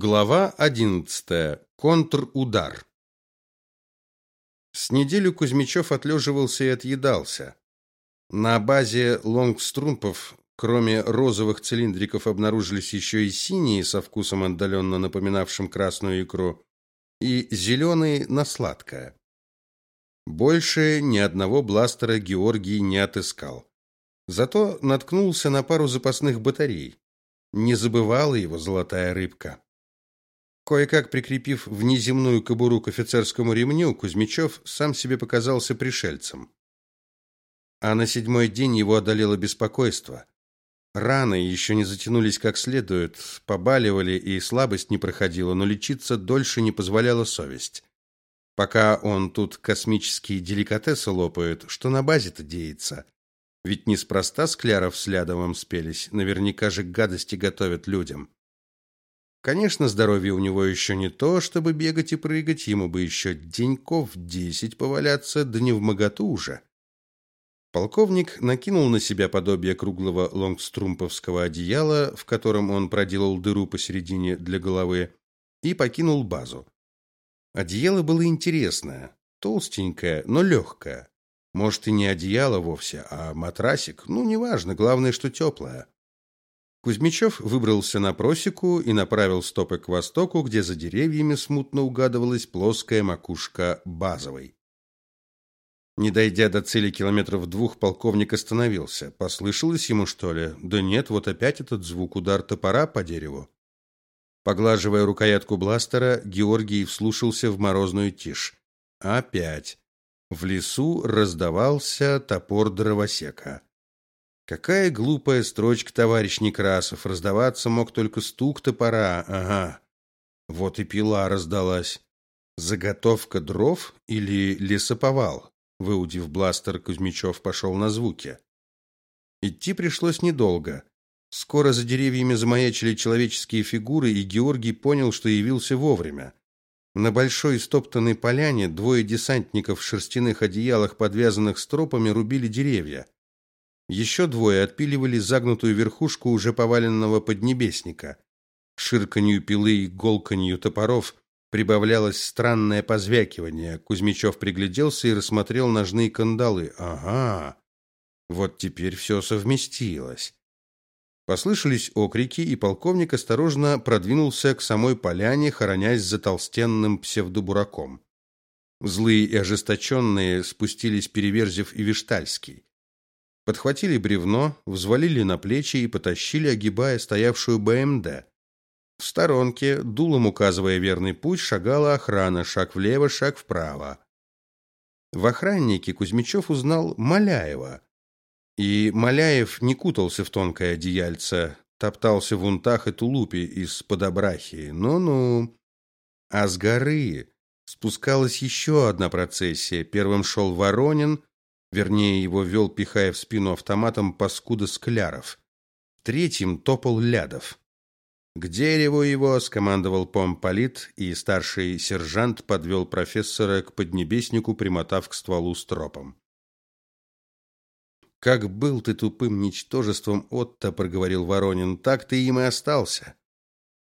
Глава 11. Контрудар. С неделю Кузьмичев отлеживался и отъедался. На базе лонгструмпов, кроме розовых цилиндриков, обнаружились еще и синие со вкусом отдаленно напоминавшим красную икру, и зеленые на сладкое. Больше ни одного бластера Георгий не отыскал. Зато наткнулся на пару запасных батарей. Не забывала его золотая рыбка. Кое-как прикрепив внеземную кобуру к офицерскому ремню, Кузьмичев сам себе показался пришельцем. А на седьмой день его одолело беспокойство. Раны еще не затянулись как следует, побаливали и слабость не проходила, но лечиться дольше не позволяла совесть. Пока он тут космические деликатесы лопает, что на базе-то деется? Ведь неспроста Скляров с Лядовым спелись, наверняка же гадости готовят людям. Конечно, здоровье у него еще не то, чтобы бегать и прыгать, ему бы еще деньков десять поваляться, да не в моготу уже. Полковник накинул на себя подобие круглого лонгструмповского одеяла, в котором он проделал дыру посередине для головы, и покинул базу. Одеяло было интересное, толстенькое, но легкое. Может, и не одеяло вовсе, а матрасик, ну, неважно, главное, что теплое. Кузьмичев выбрался на просеку и направил стопы к востоку, где за деревьями смутно угадывалась плоская макушка базовой. Не дойдя до цели километров двух, полковник остановился. Послышалось ему, что ли? Да нет, вот опять этот звук удар топора по дереву. Поглаживая рукоятку бластера, Георгий вслушался в морозную тишь. Опять. В лесу раздавался топор дровосека. Какая глупая строчка, товарищ Некрасов, раздаваться мог только стук топора. Ага. Вот и пила раздалась. Заготовка дров или лесоповал? Выудив бластер, Кузьмичев пошел на звуки. Идти пришлось недолго. Скоро за деревьями замаячили человеческие фигуры, и Георгий понял, что явился вовремя. На большой стоптанной поляне двое десантников в шерстяных одеялах, подвязанных стропами, рубили деревья. Еще двое отпиливали загнутую верхушку уже поваленного поднебесника. К ширканью пилы и голканью топоров прибавлялось странное позвякивание. Кузьмичев пригляделся и рассмотрел ножные кандалы. Ага. Вот теперь все совместилось. Послышались окрики, и полковник осторожно продвинулся к самой поляне, хоронясь за толстенным псевдобураком. Злые и ожесточенные спустились Переверзев и Виштальский. Подхватили бревно, взвалили на плечи и потащили, огибая стоявшую БМД. В сторонке, дулом указывая верный путь, шагала охрана, шаг влево, шаг вправо. В охраннике Кузьмичев узнал Маляева. И Маляев не кутался в тонкое одеяльце, топтался в унтах и тулупе из подобрахи. Ну-ну. А с горы спускалась еще одна процессия. Первым шел Воронин, Вернее, его вел, пихая в спину автоматом паскуда Скляров. Третьим топал Лядов. К дереву его скомандовал помполит, и старший сержант подвел профессора к поднебеснику, примотав к стволу стропом. Как был ты тупым ничтожеством, Отто, проговорил Воронин, так ты им и остался.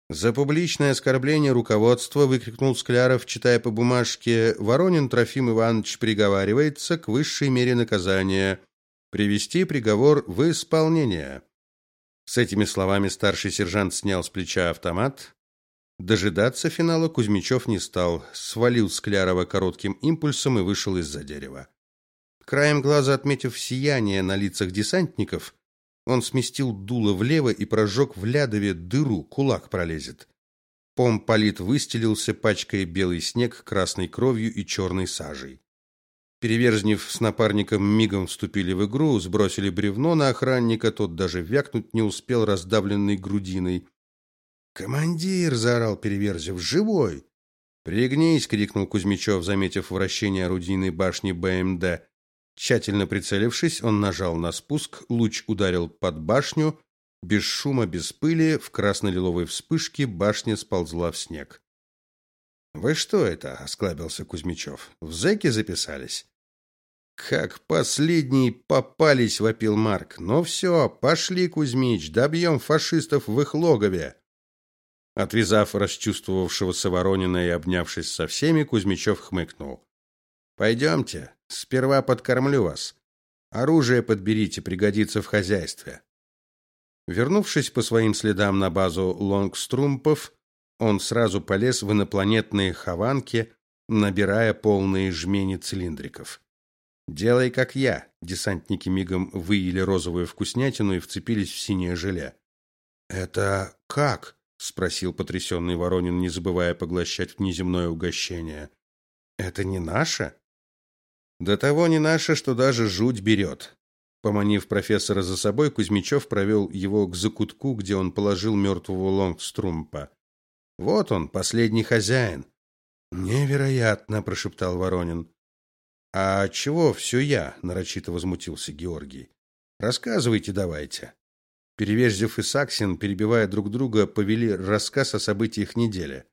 За публичное оскорбление руководства выкрикнул Скляров, читая по бумажке: Воронин Трофим Иванович приговаривается к высшей мере наказания привести приговор в исполнение. С этими словами старший сержант снял с плеча автомат. Дожидаться финала Кузьмичев не стал, свалил Склярова коротким импульсом и вышел из-за дерева. Краем глаза отметив сияние на лицах десантников, он сместил дуло влево и прожег в лядове дыру, кулак пролезет. Помполит выстелился, пачкая белый снег красной кровью и черной сажей. Переверзнев с напарником мигом вступили в игру, сбросили бревно на охранника, тот даже вякнуть не успел раздавленной грудиной. «Командир!» — заорал Переверзев. «Живой!» «Пригнись!» — крикнул Кузьмичев, заметив вращение орудийной башни БМД. Тщательно прицелившись, он нажал на спуск, луч ударил под башню, без шума, без пыли, в красно-лиловой вспышке башня сползла в снег. Вы что это? осклабился Кузьмичев. В зэки записались? Как последние попались, вопил Марк. Ну все, пошли, Кузьмич, добьем фашистов в их логове. Отвязав расчувствовавшегося Воронина и обнявшись со всеми, Кузьмичев хмыкнул. «Пойдемте, сперва подкормлю вас. Оружие подберите, пригодится в хозяйстве». Вернувшись по своим следам на базу Лонгструмпов, он сразу полез в инопланетные хованки, набирая полные жмени цилиндриков. «Делай, как я!» Десантники мигом выели розовую вкуснятину и вцепились в синее желе. «Это как?» — спросил потрясенный Воронин, не забывая поглощать внеземное угощение. «Это не наше?» «До того не наше, что даже жуть берет». Поманив профессора за собой, Кузьмичев провел его к закутку, где он положил мертвого Лонгструмпа. «Вот он, последний хозяин». «Невероятно!» – прошептал Воронин. «А чего все я?» – нарочито возмутился Георгий. «Рассказывайте давайте». Перевеждев и Саксин, перебивая друг друга, повели рассказ о событиях недели.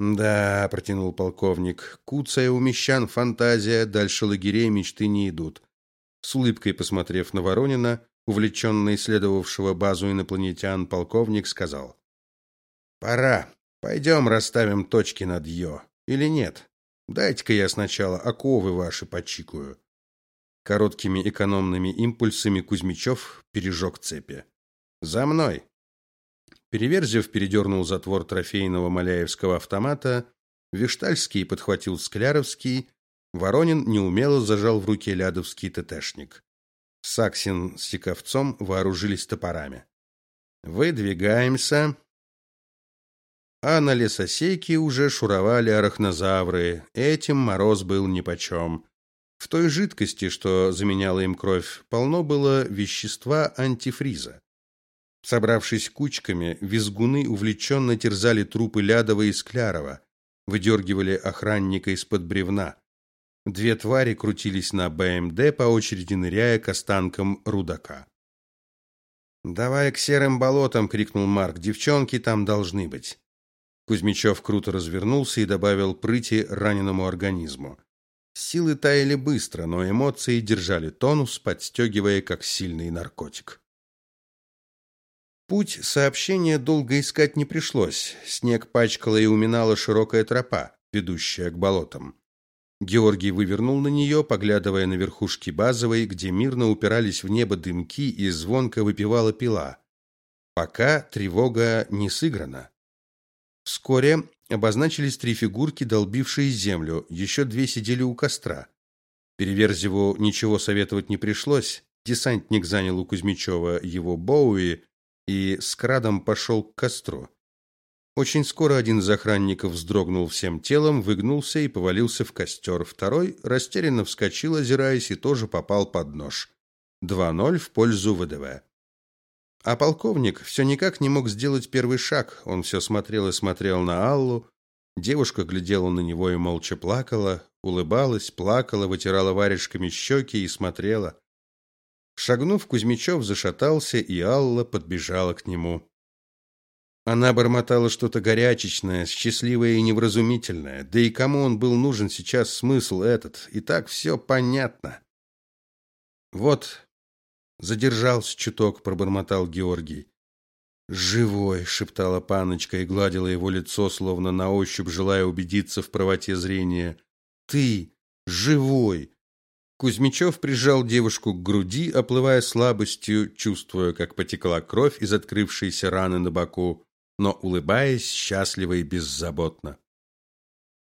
«Да», — протянул полковник, — «куцая у мещан фантазия, дальше лагерей мечты не идут». С улыбкой посмотрев на Воронина, увлеченно исследовавшего базу инопланетян, полковник сказал. «Пора. Пойдем расставим точки над «ё». Или нет? Дайте-ка я сначала оковы ваши почикаю». Короткими экономными импульсами Кузьмичев пережег цепи. За мной. Переверзев передернул затвор трофейного маляевского автомата, Виштальский подхватил Скляровский, Воронин неумело зажал в руке лядовский ТТшник. Саксин с Сиковцом вооружились топорами. Выдвигаемся. А на лесосейке уже шуровали арахнозавры. Этим мороз был нипочем. В той жидкости, что заменяла им кровь, полно было вещества антифриза. Собравшись кучками, визгуны увлеченно терзали трупы Лядова и Склярова, выдергивали охранника из-под бревна. Две твари крутились на БМД, по очереди ныряя к останкам рудака. «Давай к серым болотам!» — крикнул Марк. «Девчонки там должны быть!» Кузьмичев круто развернулся и добавил прыти раненому организму. Силы таяли быстро, но эмоции держали тонус, подстегивая, как сильный наркотик. Путь сообщения долго искать не пришлось. Снег пачкала и уминала широкая тропа, ведущая к болотам. Георгий вывернул на нее, поглядывая на верхушки базовой, где мирно упирались в небо дымки и звонко выпивала пила. Пока тревога не сыграна. Вскоре обозначились три фигурки, долбившие землю, еще две сидели у костра. Переверзеву ничего советовать не пришлось. Десантник занял у Кузьмичева его Боуи, и с крадом пошел к костру. Очень скоро один из охранников вздрогнул всем телом, выгнулся и повалился в костер. Второй растерянно вскочил, озираясь, и тоже попал под нож. 2:0 в пользу ВДВ. А полковник все никак не мог сделать первый шаг. Он все смотрел и смотрел на Аллу. Девушка глядела на него и молча плакала, улыбалась, плакала, вытирала варежками щеки и смотрела. Шагнув, Кузьмичев зашатался, и Алла подбежала к нему. Она бормотала что-то горячечное, счастливое и невразумительное. Да и кому он был нужен сейчас смысл этот? И так все понятно. Вот, задержался чуток, пробормотал Георгий. «Живой!» — шептала паночка и гладила его лицо, словно на ощупь, желая убедиться в правоте зрения. «Ты! Живой! Кузьмичев прижал девушку к груди, оплывая слабостью, чувствуя, как потекла кровь из открывшейся раны на боку, но улыбаясь счастливо и беззаботно.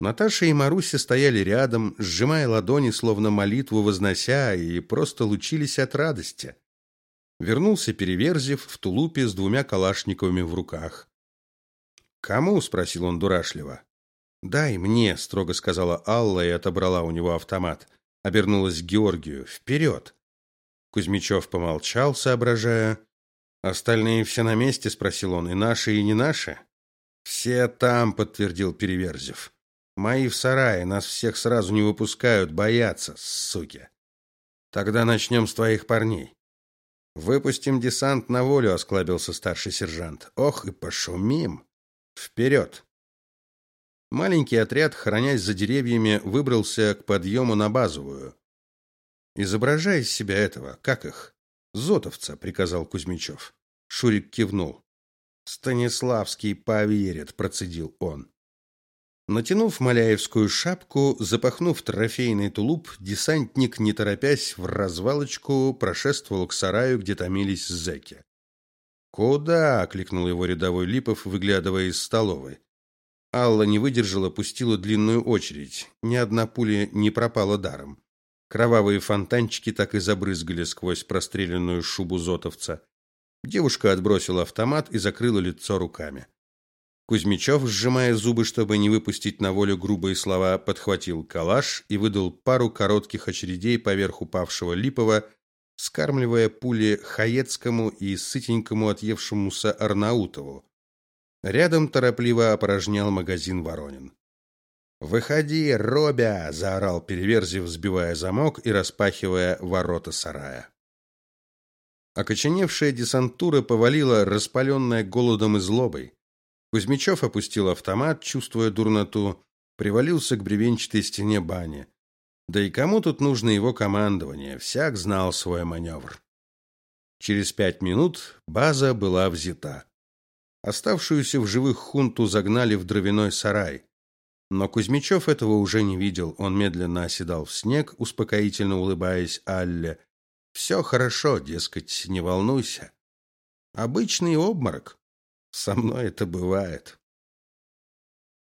Наташа и Маруся стояли рядом, сжимая ладони, словно молитву вознося, и просто лучились от радости. Вернулся Переверзев в тулупе с двумя калашниковыми в руках. «Кому?» — спросил он дурашливо. «Дай мне», — строго сказала Алла и отобрала у него автомат обернулась к Георгию. «Вперед!» Кузьмичев помолчал, соображая. «Остальные все на месте?» – спросил он. «И наши, и не наши?» «Все там», – подтвердил Переверзев. «Мои в сарае, нас всех сразу не выпускают, боятся, суки». «Тогда начнем с твоих парней». «Выпустим десант на волю», – осклабился старший сержант. «Ох, и пошумим! Вперед!» Маленький отряд, хранясь за деревьями, выбрался к подъему на базовую. Изображай из себя этого, как их? Зотовца, приказал Кузьмичев. Шурик кивнул. Станиславский поверит, процедил он. Натянув маляевскую шапку, запахнув трофейный тулуп, десантник, не торопясь, в развалочку прошествовал к сараю, где томились зэки. «Куда?» – окликнул его рядовой Липов, выглядывая из столовой. Алла не выдержала, пустила длинную очередь. Ни одна пуля не пропала даром. Кровавые фонтанчики так и забрызгали сквозь простреленную шубу зотовца. Девушка отбросила автомат и закрыла лицо руками. Кузьмичев, сжимая зубы, чтобы не выпустить на волю грубые слова, подхватил калаш и выдал пару коротких очередей поверх упавшего Липова, скармливая пули Хаецкому и сытенькому отъевшемуся Арнаутову. Рядом торопливо опорожнял магазин Воронин. «Выходи, Робя!» – заорал Переверзев, взбивая замок и распахивая ворота сарая. Окоченевшая десантура повалила, распаленная голодом и злобой. Кузьмичев опустил автомат, чувствуя дурноту, привалился к бревенчатой стене бани. Да и кому тут нужно его командование? Всяк знал свой маневр. Через пять минут база была взята. Оставшуюся в живых хунту загнали в дровяной сарай. Но Кузьмичев этого уже не видел. Он медленно оседал в снег, успокоительно улыбаясь Алле. «Все хорошо, дескать, не волнуйся. Обычный обморок. Со мной это бывает.